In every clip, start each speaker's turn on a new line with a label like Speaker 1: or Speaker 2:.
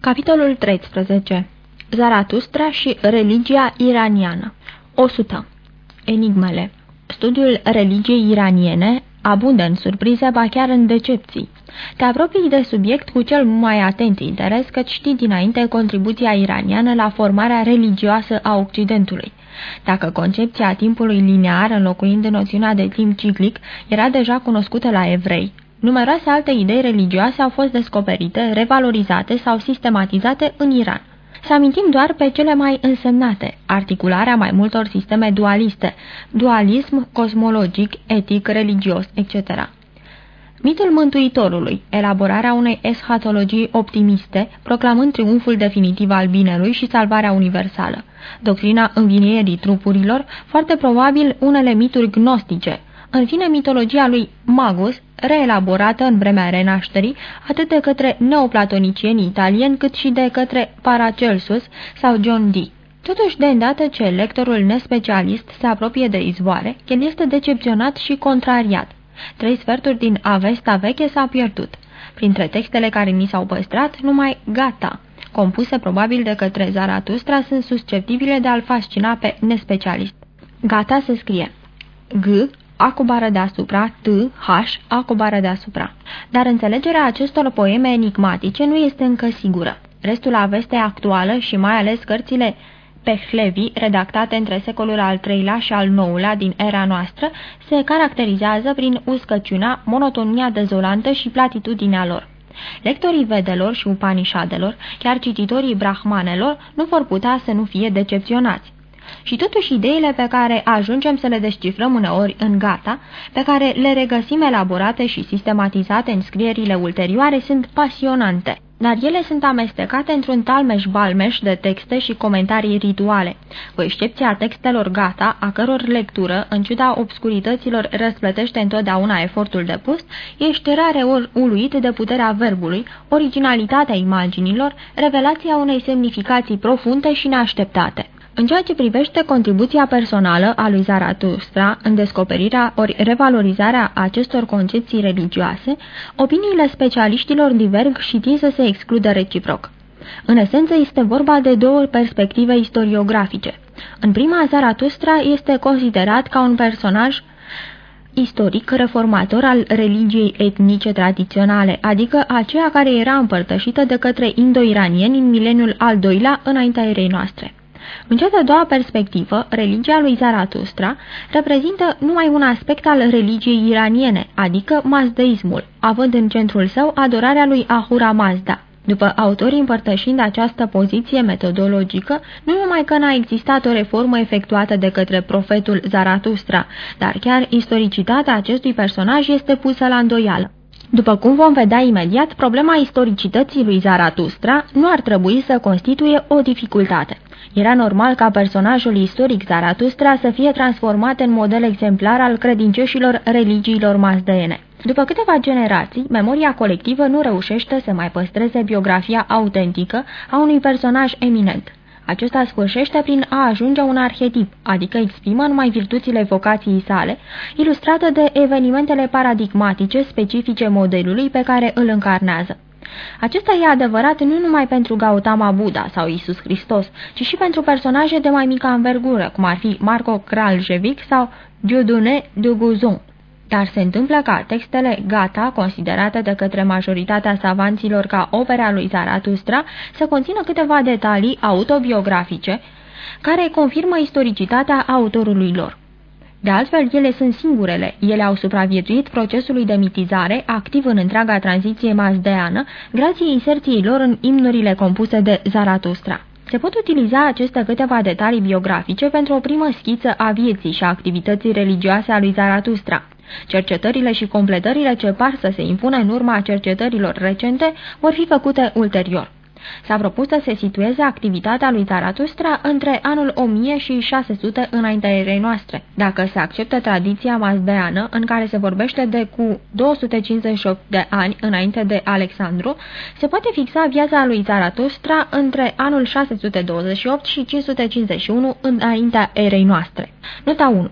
Speaker 1: Capitolul 13 Zaratustra și religia iraniană 100. Enigmele Studiul religiei iraniene abundă în surprize, ba chiar în decepții. Te apropii de subiect cu cel mai atent interes, căci știi dinainte contribuția iraniană la formarea religioasă a Occidentului. Dacă concepția timpului linear, înlocuind noțiunea de timp ciclic, era deja cunoscută la evrei, numeroase alte idei religioase au fost descoperite, revalorizate sau sistematizate în Iran. Să amintim doar pe cele mai însemnate, articularea mai multor sisteme dualiste, dualism cosmologic, etic, religios, etc. Mitul Mântuitorului, elaborarea unei eschatologii optimiste, proclamând triumful definitiv al binelui și salvarea universală. Doctrina învinierii trupurilor, foarte probabil unele mituri gnostice. În fine, mitologia lui Magus, reelaborată în vremea renașterii, atât de către neoplatonicieni italieni, cât și de către Paracelsus sau John Dee. Totuși, de îndată ce lectorul nespecialist se apropie de izvoare, el este decepționat și contrariat. Trei sferturi din Avesta veche s-au pierdut. Printre textele care ni s-au păstrat, numai Gata, compuse probabil de către Zaratustra, sunt susceptibile de a-l fascina pe nespecialist. Gata se scrie G, A cu bară deasupra, T, H, A cu bară deasupra. Dar înțelegerea acestor poeme enigmatice nu este încă sigură. Restul Avestei actuală și mai ales cărțile Pehlevi, redactate între secolul al III-lea și al IX-lea din era noastră, se caracterizează prin uscăciunea, monotonia dezolantă și platitudinea lor. Lectorii Vedelor și Upanishadelor, chiar cititorii Brahmanelor, nu vor putea să nu fie decepționați. Și totuși ideile pe care ajungem să le descifrăm uneori în gata, pe care le regăsim elaborate și sistematizate în scrierile ulterioare, sunt pasionante dar ele sunt amestecate într-un talmeș-balmeș de texte și comentarii rituale, cu excepția textelor gata, a căror lectură, în ciuda obscurităților, răsplătește întotdeauna efortul depus, ești rare ori uluit de puterea verbului, originalitatea imaginilor, revelația unei semnificații profunde și neașteptate. În ceea ce privește contribuția personală a lui Zaratustra în descoperirea ori revalorizarea acestor concepții religioase, opiniile specialiștilor diverg și tind să se excludă reciproc. În esență este vorba de două perspective istoriografice. În prima, Zaratustra este considerat ca un personaj istoric reformator al religiei etnice tradiționale, adică aceea care era împărtășită de către indo-iranieni în mileniul al doilea înaintea erei noastre. În cea de-a doua perspectivă, religia lui Zaratustra reprezintă numai un aspect al religiei iraniene, adică mazdeismul, având în centrul său adorarea lui Ahura Mazda. După autorii împărtășind această poziție metodologică, nu numai că n-a existat o reformă efectuată de către profetul Zaratustra, dar chiar istoricitatea acestui personaj este pusă la îndoială. După cum vom vedea imediat, problema istoricității lui Zaratustra nu ar trebui să constituie o dificultate. Era normal ca personajul istoric Zaratustra să fie transformat în model exemplar al credincioșilor religiilor mazdeene. După câteva generații, memoria colectivă nu reușește să mai păstreze biografia autentică a unui personaj eminent. Acesta sfârșește prin a ajunge un arhetip, adică exprimă numai virtuțile vocației sale, ilustrată de evenimentele paradigmatice specifice modelului pe care îl încarnează. Acesta e adevărat nu numai pentru Gautama Buddha sau Isus Hristos, ci și pentru personaje de mai mică învergură, cum ar fi Marco Kraljevic sau Dieudonné de Guzon. Dar se întâmplă ca textele gata, considerate de către majoritatea savanților ca opera lui Zaratustra, să conțină câteva detalii autobiografice care confirmă istoricitatea autorului lor. De altfel, ele sunt singurele. Ele au supraviețuit procesului de mitizare, activ în întreaga tranziție mazdeană, grație inserției lor în imnurile compuse de Zaratustra. Se pot utiliza aceste câteva detalii biografice pentru o primă schiță a vieții și a activității religioase a lui Zaratustra. Cercetările și completările ce par să se impună în urma cercetărilor recente vor fi făcute ulterior. S-a propus să se situeze activitatea lui Zaratustra între anul 1000 și 600 înaintea erei noastre. Dacă se acceptă tradiția mazdeană, în care se vorbește de cu 258 de ani înainte de Alexandru, se poate fixa viața lui Zaratustra între anul 628 și 551 înaintea erei noastre. Nota 1.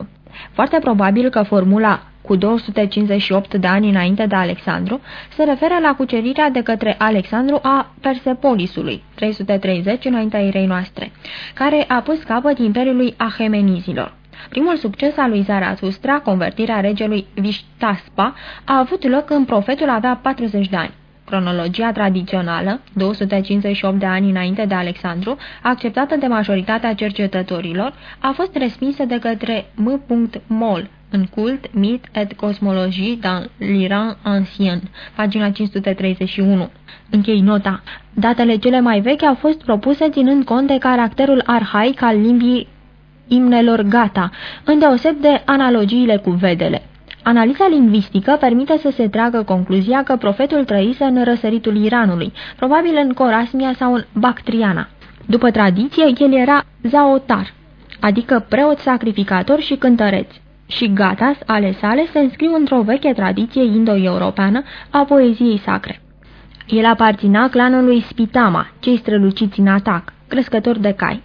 Speaker 1: Foarte probabil că formula cu 258 de ani înainte de Alexandru, se referă la cucerirea de către Alexandru a Persepolisului, 330 înaintea erei noastre, care a pus capăt Imperiului Ahemenizilor. Primul succes al lui Zarathustra, convertirea regelui Vishtaspa, a avut loc când profetul avea 40 de ani. Cronologia tradițională, 258 de ani înainte de Alexandru, acceptată de majoritatea cercetătorilor, a fost respinsă de către M. Mol în Cult, Mit et Cosmologie dans l'Iran ancien, pagina 531. Închei nota. Datele cele mai vechi au fost propuse ținând cont de caracterul arhaic al limbii imnelor gata, îndeoseb de analogiile cu vedele. Analiza lingvistică permite să se tragă concluzia că profetul trăise în răsăritul Iranului, probabil în Corasmia sau în Bactriana. După tradiție, el era zaotar, adică preot sacrificator și cântăreț, și gatas ale sale se înscriu într-o veche tradiție indo-europeană a poeziei sacre. El aparținea clanului Spitama, cei străluciți în atac, crescători de cai.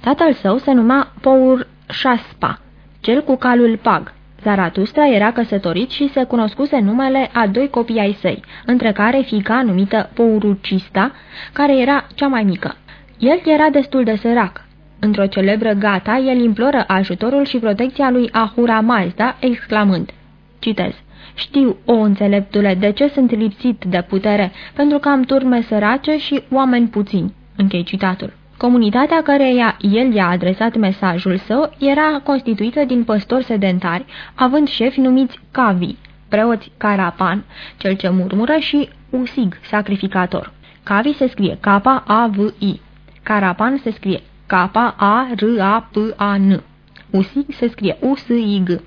Speaker 1: Tatăl său se numea Pour Shaspa, cel cu calul pag, Zaratustra era căsătorit și se cunoscuse numele a doi copii ai săi, între care fica numită Pourucista, care era cea mai mică. El era destul de sărac. Într-o celebră gata, el imploră ajutorul și protecția lui Ahura Mazda, exclamând, citez, Știu, o înțeleptule, de ce sunt lipsit de putere, pentru că am turme sărace și oameni puțini. Închei citatul. Comunitatea căreia el i-a adresat mesajul său era constituită din păstori sedentari, având șefi numiți Cavi, preoți Carapan, cel ce murmură, și Usig, sacrificator. Cavi se scrie K-A-V-I. Carapan se scrie K-A-R-A-P-A-N. Usig se scrie U-S-I-G.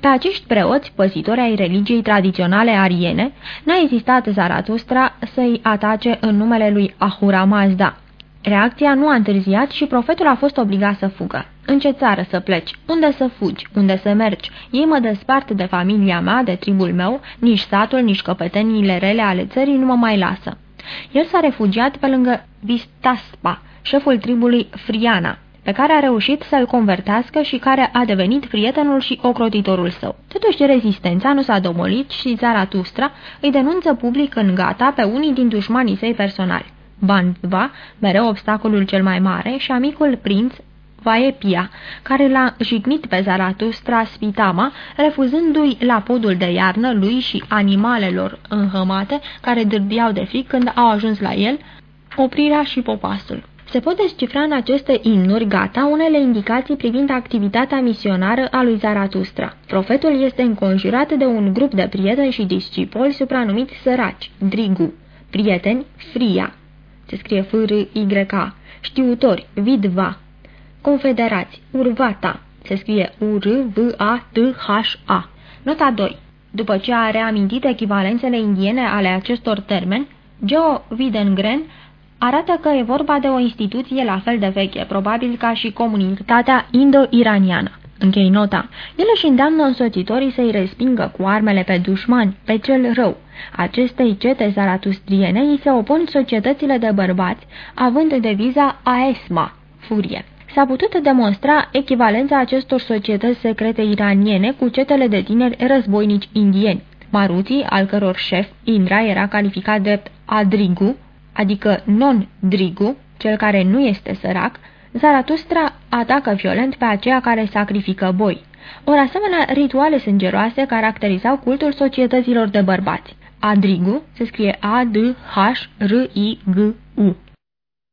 Speaker 1: Pe acești preoți, păzitori ai religiei tradiționale ariene, n-a existat Zaratustra să-i atace în numele lui Ahura Mazda. Reacția nu a întârziat și profetul a fost obligat să fugă. În ce țară să pleci? Unde să fugi? Unde să mergi? Ei mă despart de familia mea, de tribul meu, nici satul, nici căpeteniile rele ale țării nu mă mai lasă. El s-a refugiat pe lângă Vistaspa, șeful tribului Friana, pe care a reușit să-l convertească și care a devenit prietenul și ocrotitorul său. Totuși, rezistența nu s-a domolit și Zaratustra îi denunță public în gata pe unii din dușmanii săi personali. Bandva, mereu obstacolul cel mai mare, și amicul prinț Vaepia, care l-a jignit pe Zaratustra Spitama, refuzându-i la podul de iarnă lui și animalelor înhămate care dârdiau de fric când au ajuns la el, oprirea și popasul. Se pot descifra în aceste imnuri gata unele indicații privind activitatea misionară a lui Zaratustra. Profetul este înconjurat de un grup de prieteni și discipoli supranumiți săraci, Drigu, prieteni, Fria, se scrie F-R-Y-K, știutori, vidva, confederați, urvata, se scrie U-R-V-A-T-H-A. Nota 2. După ce a reamintit echivalențele indiene ale acestor termeni, Geo Widengren arată că e vorba de o instituție la fel de veche, probabil ca și comunitatea indo-iraniană. Închei nota. El își îndeamnă însoțitorii să-i respingă cu armele pe dușmani, pe cel rău. Acestei cete zaratustriene îi se opun societățile de bărbați, având deviza AESMA, furie. S-a putut demonstra echivalența acestor societăți secrete iraniene cu cetele de tineri războinici indieni. Maruti, al căror șef, Indra, era calificat drept Adrigu, adică non-Drigu, cel care nu este sărac, Zaratustra atacă violent pe aceia care sacrifică boi. Ori asemenea rituale sângeroase caracterizau cultul societăților de bărbați. Adrigu se scrie A-D-H-R-I-G-U.